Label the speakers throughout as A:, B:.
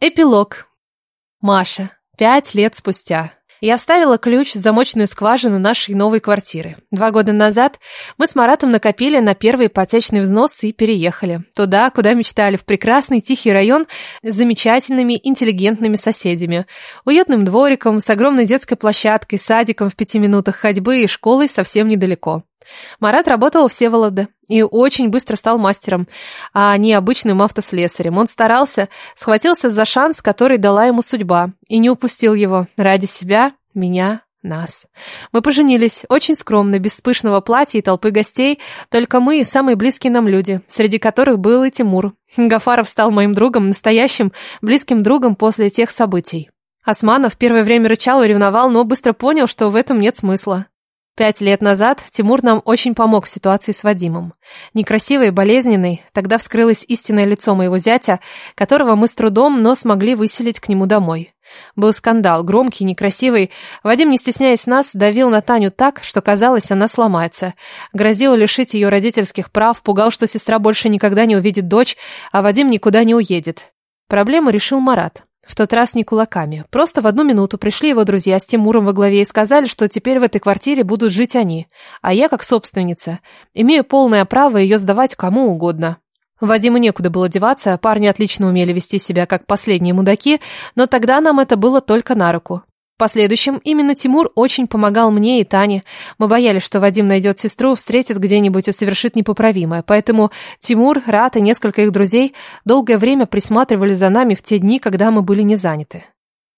A: Эпилог. Маша. Пять лет спустя. Я вставила ключ в замочную скважину нашей новой квартиры. Два года назад мы с Маратом накопили на первый ипотечный взнос и переехали. Туда, куда мечтали, в прекрасный тихий район с замечательными интеллигентными соседями. Уютным двориком, с огромной детской площадкой, садиком в пяти минутах ходьбы и школой совсем недалеко. Марат работал у Всеволода и очень быстро стал мастером, а не обычным автослесарем. Он старался, схватился за шанс, который дала ему судьба, и не упустил его ради себя, меня, нас. Мы поженились, очень скромно, без пышного платья и толпы гостей, только мы и самые близкие нам люди, среди которых был и Тимур. Гафаров стал моим другом, настоящим, близким другом после тех событий. Османов первое время рычал и ревновал, но быстро понял, что в этом нет смысла. Пять лет назад Тимур нам очень помог в ситуации с Вадимом. Некрасивый и болезненный, тогда вскрылось истинное лицо моего зятя, которого мы с трудом, но смогли выселить к нему домой. Был скандал, громкий, некрасивый. Вадим, не стесняясь нас, давил на Таню так, что казалось, она сломается. Грозил лишить ее родительских прав, пугал, что сестра больше никогда не увидит дочь, а Вадим никуда не уедет. Проблему решил Марат. В тот раз не кулаками. Просто в одну минуту пришли его друзья с Тимуром во главе и сказали, что теперь в этой квартире будут жить они. А я, как собственница, имею полное право ее сдавать кому угодно. Вадиму некуда было деваться, парни отлично умели вести себя как последние мудаки, но тогда нам это было только на руку. В последующем именно Тимур очень помогал мне и Тане. Мы боялись, что Вадим найдет сестру, встретит где-нибудь и совершит непоправимое. Поэтому Тимур, Рат и несколько их друзей долгое время присматривали за нами в те дни, когда мы были не заняты.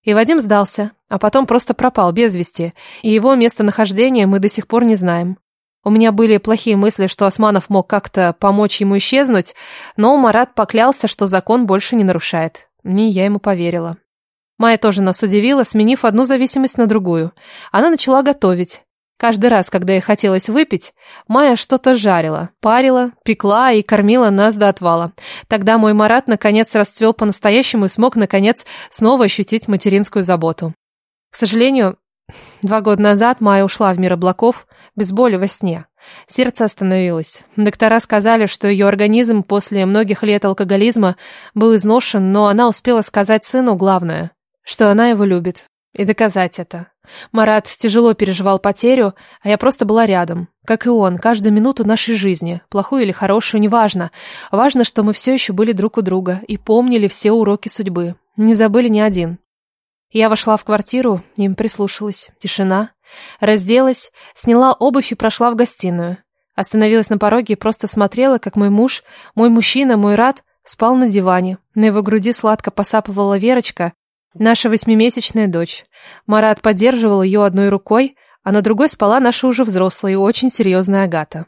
A: И Вадим сдался, а потом просто пропал без вести, и его местонахождение мы до сих пор не знаем. У меня были плохие мысли, что Османов мог как-то помочь ему исчезнуть, но Марат поклялся, что закон больше не нарушает. Не я ему поверила. Майя тоже нас удивила, сменив одну зависимость на другую. Она начала готовить. Каждый раз, когда ей хотелось выпить, Майя что-то жарила, парила, пекла и кормила нас до отвала. Тогда мой Марат наконец расцвел по-настоящему и смог, наконец, снова ощутить материнскую заботу. К сожалению, два года назад Майя ушла в мир облаков без боли во сне. Сердце остановилось. Доктора сказали, что ее организм после многих лет алкоголизма был изношен, но она успела сказать сыну главное что она его любит. И доказать это. Марат тяжело переживал потерю, а я просто была рядом. Как и он, каждую минуту нашей жизни, плохую или хорошую, неважно. Важно, что мы все еще были друг у друга и помнили все уроки судьбы. Не забыли ни один. Я вошла в квартиру, им прислушалась. Тишина. Разделась, сняла обувь и прошла в гостиную. Остановилась на пороге и просто смотрела, как мой муж, мой мужчина, мой рад, спал на диване. На его груди сладко посапывала Верочка, Наша восьмимесячная дочь. Марат поддерживал ее одной рукой, а на другой спала наша уже взрослая и очень серьезная Агата.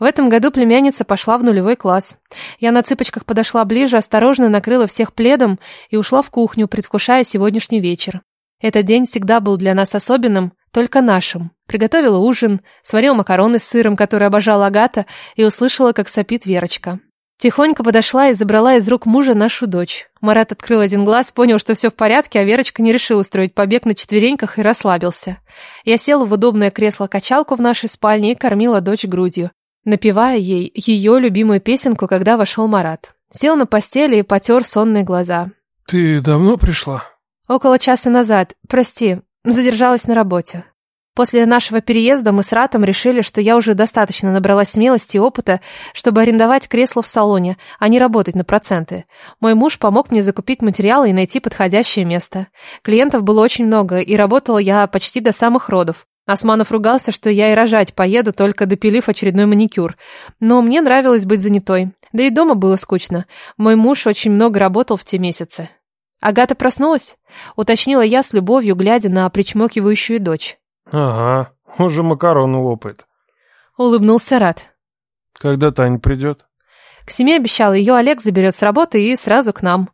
A: В этом году племянница пошла в нулевой класс. Я на цыпочках подошла ближе, осторожно накрыла всех пледом и ушла в кухню, предвкушая сегодняшний вечер. Этот день всегда был для нас особенным, только нашим. Приготовила ужин, сварила макароны с сыром, который обожала Агата, и услышала, как сопит Верочка. Тихонько подошла и забрала из рук мужа нашу дочь. Марат открыл один глаз, понял, что все в порядке, а Верочка не решила устроить побег на четвереньках и расслабился. Я села в удобное кресло-качалку в нашей спальне и кормила дочь грудью, напевая ей ее любимую песенку, когда вошел Марат. Сел на постели и потер сонные глаза.
B: «Ты давно пришла?»
A: «Около часа назад. Прости, задержалась на работе». После нашего переезда мы с Ратом решили, что я уже достаточно набралась смелости и опыта, чтобы арендовать кресло в салоне, а не работать на проценты. Мой муж помог мне закупить материалы и найти подходящее место. Клиентов было очень много, и работала я почти до самых родов. Османов ругался, что я и рожать поеду, только допилив очередной маникюр. Но мне нравилось быть занятой. Да и дома было скучно. Мой муж очень много работал в те месяцы. «Агата проснулась?» — уточнила я с любовью, глядя на причмокивающую дочь.
B: Ага, уже макароны лопает.
A: Улыбнулся Рад.
B: Когда Таня придет?
A: К семи обещал, ее Олег заберет с работы и сразу к нам.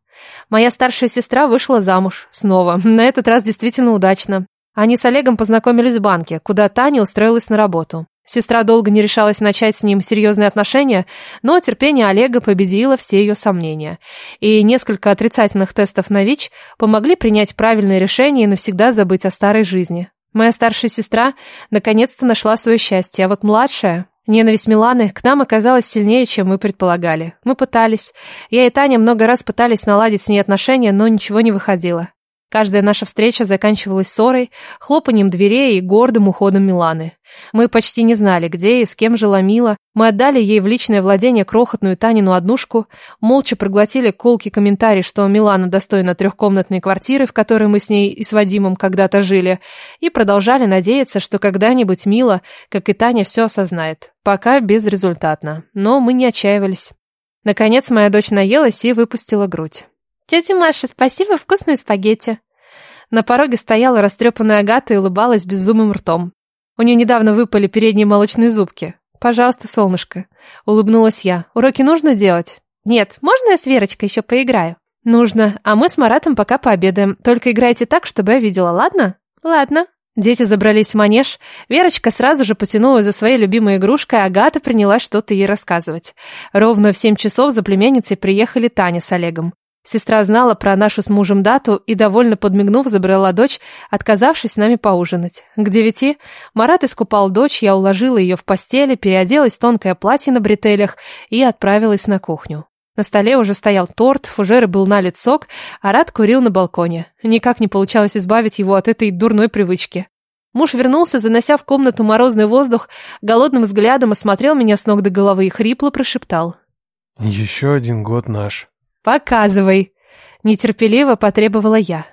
A: Моя старшая сестра вышла замуж. Снова. На этот раз действительно удачно. Они с Олегом познакомились в банке, куда Таня устроилась на работу. Сестра долго не решалась начать с ним серьезные отношения, но терпение Олега победило все ее сомнения. И несколько отрицательных тестов на ВИЧ помогли принять правильное решение и навсегда забыть о старой жизни. Моя старшая сестра наконец-то нашла свое счастье, а вот младшая... Ненависть Миланы к нам оказалась сильнее, чем мы предполагали. Мы пытались. Я и Таня много раз пытались наладить с ней отношения, но ничего не выходило. Каждая наша встреча заканчивалась ссорой, хлопанием дверей и гордым уходом Миланы. Мы почти не знали, где и с кем жила Мила. Мы отдали ей в личное владение крохотную Танину однушку, молча проглотили колкий комментарий, что Милана достойна трехкомнатной квартиры, в которой мы с ней и с Вадимом когда-то жили, и продолжали надеяться, что когда-нибудь Мила, как и Таня, все осознает. Пока безрезультатно. Но мы не отчаивались. Наконец моя дочь наелась и выпустила грудь. «Тетя Маша, спасибо, вкусные спагетти!» На пороге стояла растрепанная Агата и улыбалась безумным ртом. У нее недавно выпали передние молочные зубки. «Пожалуйста, солнышко», — улыбнулась я. «Уроки нужно делать?» «Нет, можно я с Верочкой еще поиграю?» «Нужно, а мы с Маратом пока пообедаем. Только играйте так, чтобы я видела, ладно?» «Ладно». Дети забрались в манеж. Верочка сразу же потянулась за своей любимой игрушкой, а Агата принялась что-то ей рассказывать. Ровно в семь часов за племянницей приехали Таня с Олегом. Сестра знала про нашу с мужем дату и, довольно подмигнув, забрала дочь, отказавшись с нами поужинать. К девяти Марат искупал дочь, я уложила ее в постели, переоделась в тонкое платье на бретелях и отправилась на кухню. На столе уже стоял торт, фужер был налит сок, а Рад курил на балконе. Никак не получалось избавить его от этой дурной привычки. Муж вернулся, занося в комнату морозный воздух, голодным взглядом осмотрел меня с ног до головы и хрипло прошептал.
B: «Еще один год наш».
A: «Показывай!» Нетерпеливо потребовала я.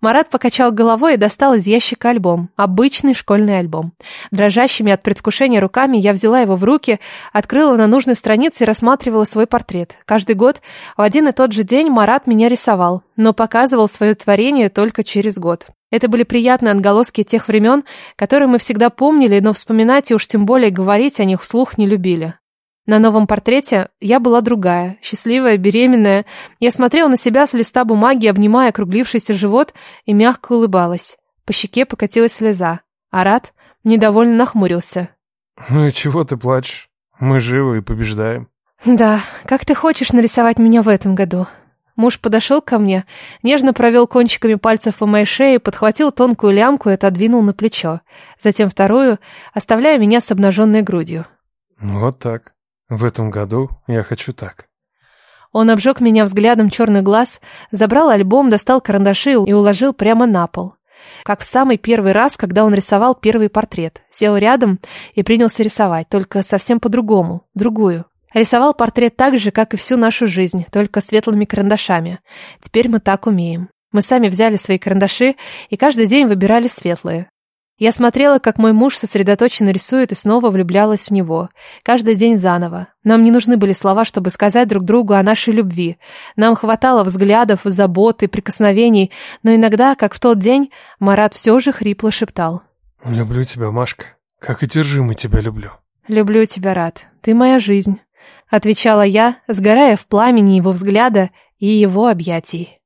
A: Марат покачал головой и достал из ящика альбом. Обычный школьный альбом. Дрожащими от предвкушения руками я взяла его в руки, открыла на нужной странице и рассматривала свой портрет. Каждый год в один и тот же день Марат меня рисовал, но показывал свое творение только через год. Это были приятные отголоски тех времен, которые мы всегда помнили, но вспоминать и уж тем более говорить о них вслух не любили. На новом портрете я была другая, счастливая, беременная. Я смотрела на себя с листа бумаги, обнимая округлившийся живот, и мягко улыбалась. По щеке покатилась слеза. Арат недовольно нахмурился.
B: «Ну и чего ты плачешь? Мы живы и побеждаем».
A: «Да, как ты хочешь нарисовать меня в этом году?» Муж подошел ко мне, нежно провел кончиками пальцев по моей шее, подхватил тонкую лямку и отодвинул на плечо. Затем вторую, оставляя меня с обнаженной грудью.
B: «Вот так. В этом году я хочу так.
A: Он обжег меня взглядом черный глаз, забрал альбом, достал карандаши и уложил прямо на пол. Как в самый первый раз, когда он рисовал первый портрет. Сел рядом и принялся рисовать, только совсем по-другому, другую. Рисовал портрет так же, как и всю нашу жизнь, только светлыми карандашами. Теперь мы так умеем. Мы сами взяли свои карандаши и каждый день выбирали светлые. Я смотрела, как мой муж сосредоточенно рисует и снова влюблялась в него. Каждый день заново. Нам не нужны были слова, чтобы сказать друг другу о нашей любви. Нам хватало взглядов, забот и прикосновений, но иногда, как в тот день, Марат все же хрипло шептал.
B: «Люблю тебя, Машка. Как и держимый тебя люблю».
A: «Люблю тебя, Рад. Ты моя жизнь», — отвечала я, сгорая в пламени его взгляда и его объятий.